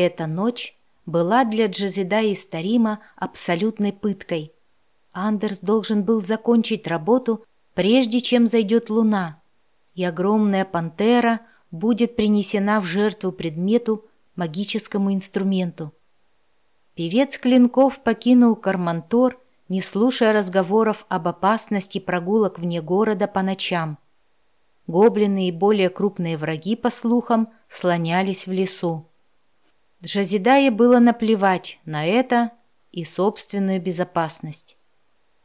Эта ночь была для Джазида и Старима абсолютной пыткой. Андерс должен был закончить работу, прежде чем зайдет луна, и огромная пантера будет принесена в жертву предмету, магическому инструменту. Певец Клинков покинул Кармантор, не слушая разговоров об опасности прогулок вне города по ночам. Гоблины и более крупные враги, по слухам, слонялись в лесу. Джазидае было наплевать на это и собственную безопасность.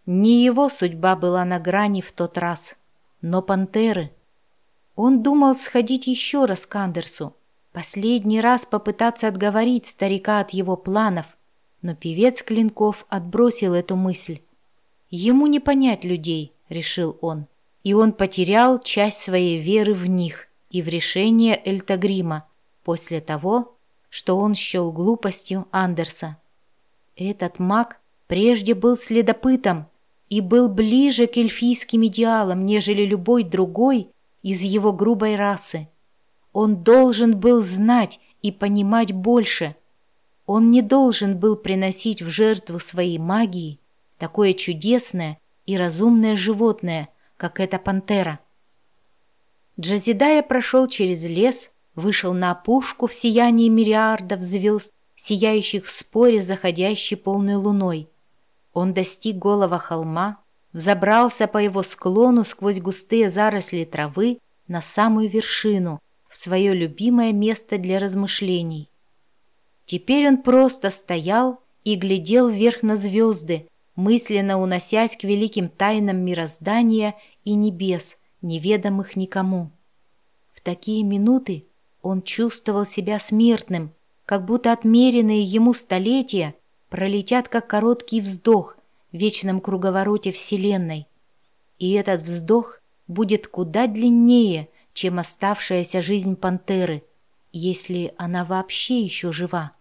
Не его судьба была на грани в тот раз, но пантеры. Он думал сходить еще раз к Андерсу, последний раз попытаться отговорить старика от его планов, но певец Клинков отбросил эту мысль. Ему не понять людей, решил он, и он потерял часть своей веры в них и в решение Эльтагрима после того, что он счел глупостью Андерса. Этот маг прежде был следопытом и был ближе к эльфийским идеалам, нежели любой другой из его грубой расы. Он должен был знать и понимать больше. Он не должен был приносить в жертву своей магии такое чудесное и разумное животное, как эта пантера. Джазидая прошел через лес, вышел на опушку в сиянии мириардов звезд, сияющих в споре заходящей полной луной. Он достиг голого холма, взобрался по его склону сквозь густые заросли травы на самую вершину, в свое любимое место для размышлений. Теперь он просто стоял и глядел вверх на звезды, мысленно уносясь к великим тайнам мироздания и небес, неведомых никому. В такие минуты он чувствовал себя смертным, как будто отмеренные ему столетия пролетят как короткий вздох в вечном круговороте Вселенной. И этот вздох будет куда длиннее, чем оставшаяся жизнь пантеры, если она вообще еще жива.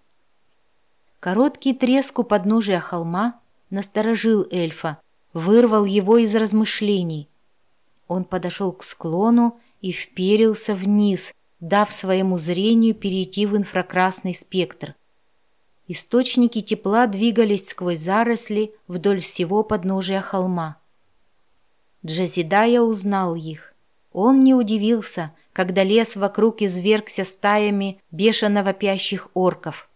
Короткий треск у подножия холма насторожил эльфа, вырвал его из размышлений. Он подошел к склону и вперился вниз, дав своему зрению перейти в инфракрасный спектр. Источники тепла двигались сквозь заросли вдоль всего подножия холма. Джазидая узнал их. Он не удивился, когда лес вокруг извергся стаями бешено вопящих орков.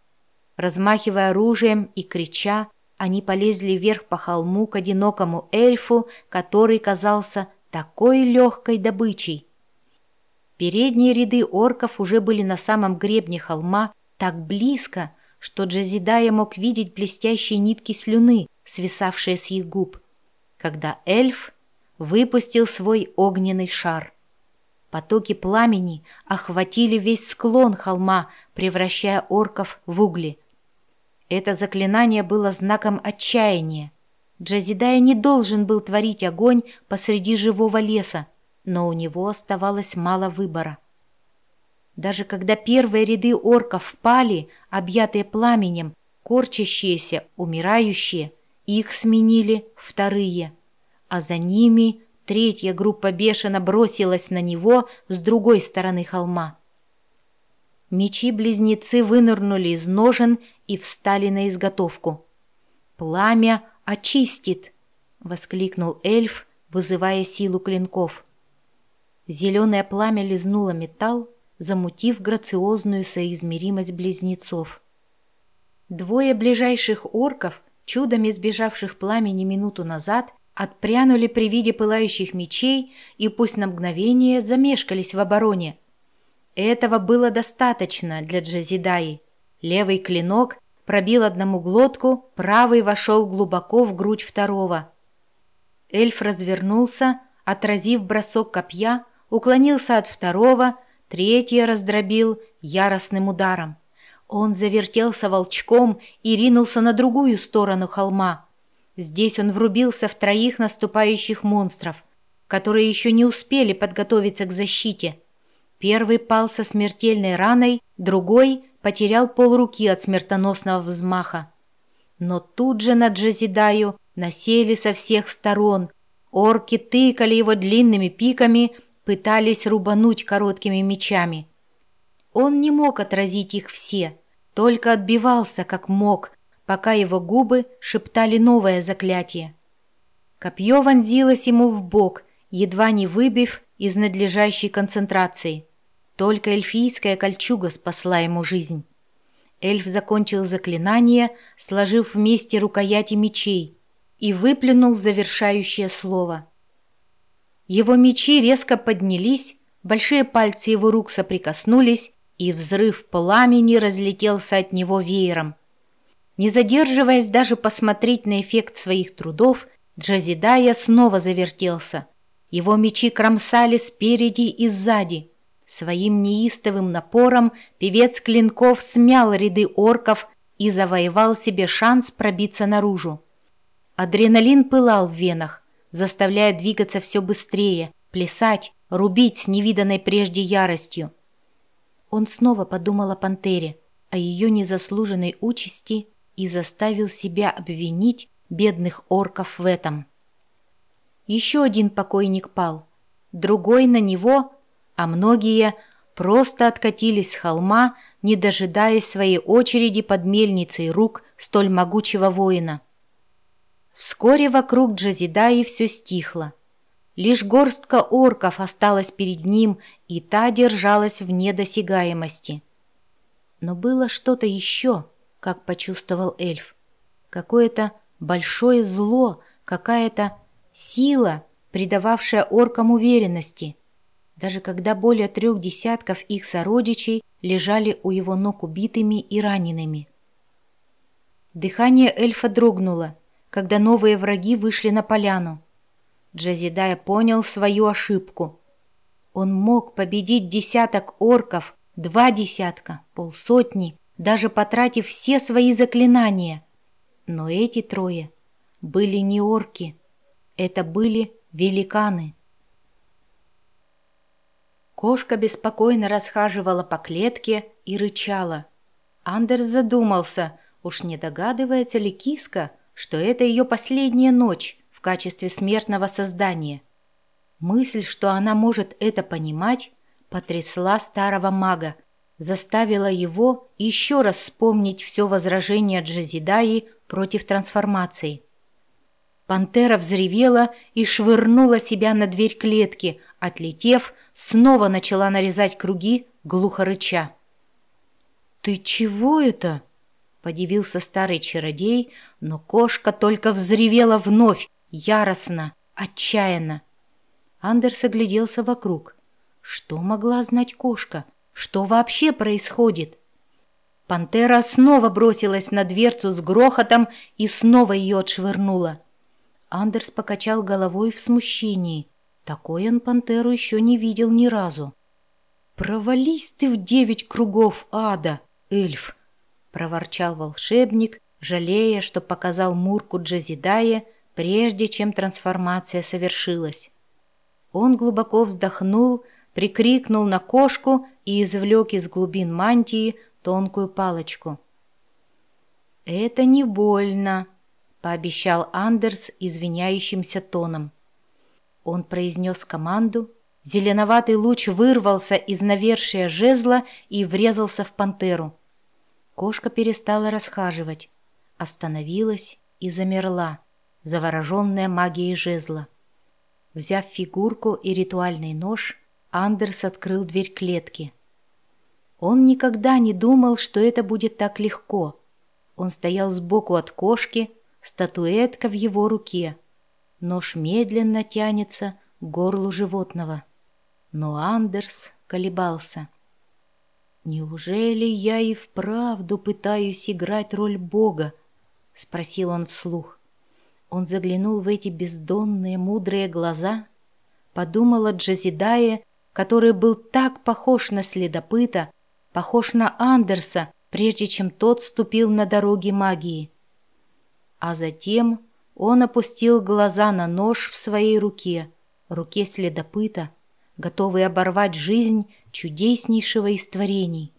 Размахивая оружием и крича, они полезли вверх по холму к одинокому эльфу, который казался такой легкой добычей. Передние ряды орков уже были на самом гребне холма так близко, что Джазидая мог видеть блестящие нитки слюны, свисавшие с их губ, когда эльф выпустил свой огненный шар. Потоки пламени охватили весь склон холма, превращая орков в угли. Это заклинание было знаком отчаяния. Джазидая не должен был творить огонь посреди живого леса, но у него оставалось мало выбора. Даже когда первые ряды орков пали, объятые пламенем, корчащиеся, умирающие, их сменили вторые, а за ними третья группа бешено бросилась на него с другой стороны холма. Мечи-близнецы вынырнули из ножен и встали на изготовку. «Пламя очистит!» — воскликнул эльф, вызывая силу клинков. Зеленое пламя лизнуло металл, замутив грациозную соизмеримость близнецов. Двое ближайших орков, чудом избежавших пламени минуту назад, отпрянули при виде пылающих мечей и пусть на мгновение замешкались в обороне. Этого было достаточно для Джазидаи. Левый клинок пробил одному глотку, правый вошел глубоко в грудь второго. Эльф развернулся, отразив бросок копья, уклонился от второго, третий раздробил яростным ударом. Он завертелся волчком и ринулся на другую сторону холма. Здесь он врубился в троих наступающих монстров, которые еще не успели подготовиться к защите. Первый пал со смертельной раной, другой потерял полруки от смертоносного взмаха. Но тут же на Джазидаю насели со всех сторон. Орки тыкали его длинными пиками, пытались рубануть короткими мечами. Он не мог отразить их все, только отбивался как мог, пока его губы шептали новое заклятие. Копье вонзилось ему в бок, едва не выбив из надлежащей концентрации. Только эльфийская кольчуга спасла ему жизнь. Эльф закончил заклинание, сложив вместе рукояти мечей, и выплюнул завершающее слово. Его мечи резко поднялись, большие пальцы его рук соприкоснулись, и взрыв пламени разлетелся от него веером. Не задерживаясь даже посмотреть на эффект своих трудов, Джазидая снова завертелся. Его мечи кромсали спереди и сзади. Своим неистовым напором певец клинков смял ряды орков и завоевал себе шанс пробиться наружу. Адреналин пылал в венах, заставляя двигаться все быстрее, плясать, рубить с невиданной прежде яростью. Он снова подумал о пантере, о ее незаслуженной участи и заставил себя обвинить бедных орков в этом. Еще один покойник пал, другой на него, а многие просто откатились с холма, не дожидаясь своей очереди под мельницей рук столь могучего воина. Вскоре вокруг Джазидаи все стихло. Лишь горстка орков осталась перед ним, и та держалась вне досягаемости. Но было что-то еще, как почувствовал эльф. Какое-то большое зло, какая-то Сила, придававшая оркам уверенности, даже когда более трех десятков их сородичей лежали у его ног убитыми и ранеными. Дыхание эльфа дрогнуло, когда новые враги вышли на поляну. Джазидая понял свою ошибку. Он мог победить десяток орков, два десятка, полсотни, даже потратив все свои заклинания. Но эти трое были не орки. Это были великаны. Кошка беспокойно расхаживала по клетке и рычала. Андерс задумался, уж не догадывается ли киска, что это ее последняя ночь в качестве смертного создания. Мысль, что она может это понимать, потрясла старого мага, заставила его еще раз вспомнить все возражение Джазидаи против трансформации. Пантера взревела и швырнула себя на дверь клетки, отлетев, снова начала нарезать круги, глухо рыча. «Ты чего это?» — подивился старый чародей, но кошка только взревела вновь, яростно, отчаянно. Андерс огляделся вокруг. Что могла знать кошка? Что вообще происходит? Пантера снова бросилась на дверцу с грохотом и снова ее отшвырнула. Андерс покачал головой в смущении. Такой он пантеру еще не видел ни разу. «Провались ты в девять кругов ада, эльф!» — проворчал волшебник, жалея, что показал Мурку Джазидае, прежде чем трансформация совершилась. Он глубоко вздохнул, прикрикнул на кошку и извлек из глубин мантии тонкую палочку. «Это не больно», пообещал Андерс извиняющимся тоном. Он произнес команду, зеленоватый луч вырвался из навершия жезла и врезался в пантеру. Кошка перестала расхаживать, остановилась и замерла, завороженная магией жезла. Взяв фигурку и ритуальный нож, Андерс открыл дверь клетки. Он никогда не думал, что это будет так легко. Он стоял сбоку от кошки, статуэтка в его руке. Нож медленно тянется к горлу животного. Но Андерс колебался. «Неужели я и вправду пытаюсь играть роль Бога?» — спросил он вслух. Он заглянул в эти бездонные мудрые глаза, подумал о Джазидае, который был так похож на следопыта, похож на Андерса, прежде чем тот ступил на дороги магии. А затем он опустил глаза на нож в своей руке, руке следопыта, готовый оборвать жизнь чудеснейшего из творений.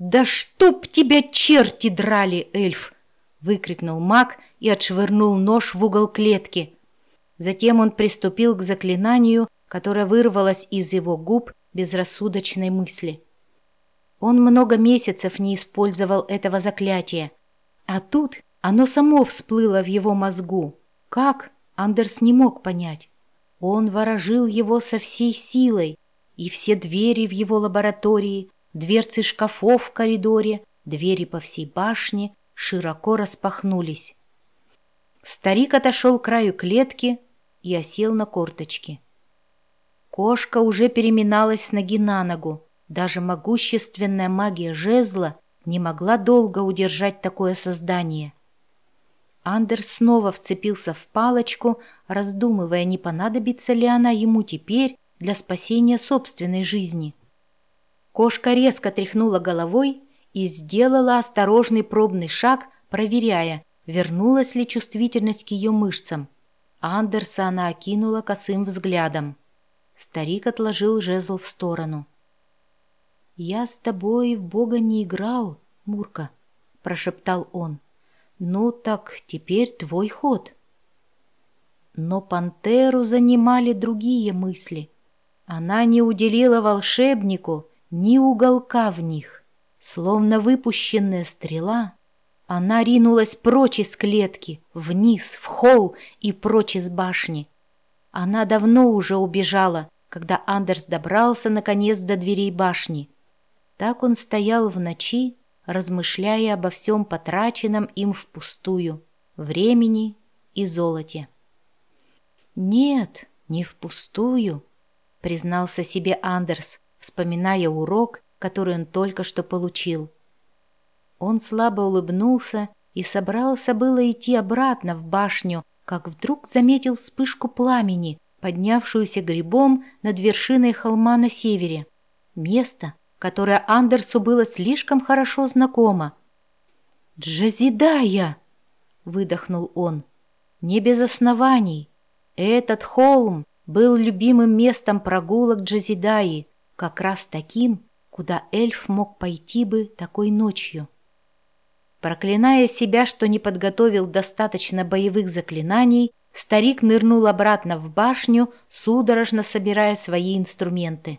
«Да чтоб тебя черти драли, эльф!» — выкрикнул маг и отшвырнул нож в угол клетки. Затем он приступил к заклинанию, которое вырвалось из его губ безрассудочной мысли. Он много месяцев не использовал этого заклятия. А тут оно само всплыло в его мозгу. Как? Андерс не мог понять. Он ворожил его со всей силой, и все двери в его лаборатории, дверцы шкафов в коридоре, двери по всей башне широко распахнулись. Старик отошел к краю клетки и осел на корточки. Кошка уже переминалась с ноги на ногу. Даже могущественная магия жезла не могла долго удержать такое создание. Андерс снова вцепился в палочку, раздумывая, не понадобится ли она ему теперь для спасения собственной жизни. Кошка резко тряхнула головой и сделала осторожный пробный шаг, проверяя, вернулась ли чувствительность к ее мышцам. Андерса она окинула косым взглядом. Старик отложил жезл в сторону. «Я с тобой в Бога не играл, Мурка», — прошептал он. «Ну так теперь твой ход». Но пантеру занимали другие мысли. Она не уделила волшебнику ни уголка в них. Словно выпущенная стрела, она ринулась прочь из клетки, вниз, в холл и прочь из башни. Она давно уже убежала, когда Андерс добрался наконец до дверей башни. Так он стоял в ночи, размышляя обо всем потраченном им впустую, времени и золоте. «Нет, не впустую», — признался себе Андерс, вспоминая урок, который он только что получил. Он слабо улыбнулся и собрался было идти обратно в башню, как вдруг заметил вспышку пламени, поднявшуюся грибом над вершиной холма на севере. Место, которое Андерсу было слишком хорошо знакомо. «Джазидая!» — выдохнул он. «Не без оснований. Этот холм был любимым местом прогулок Джазидаи, как раз таким, куда эльф мог пойти бы такой ночью». Проклиная себя, что не подготовил достаточно боевых заклинаний, старик нырнул обратно в башню, судорожно собирая свои инструменты.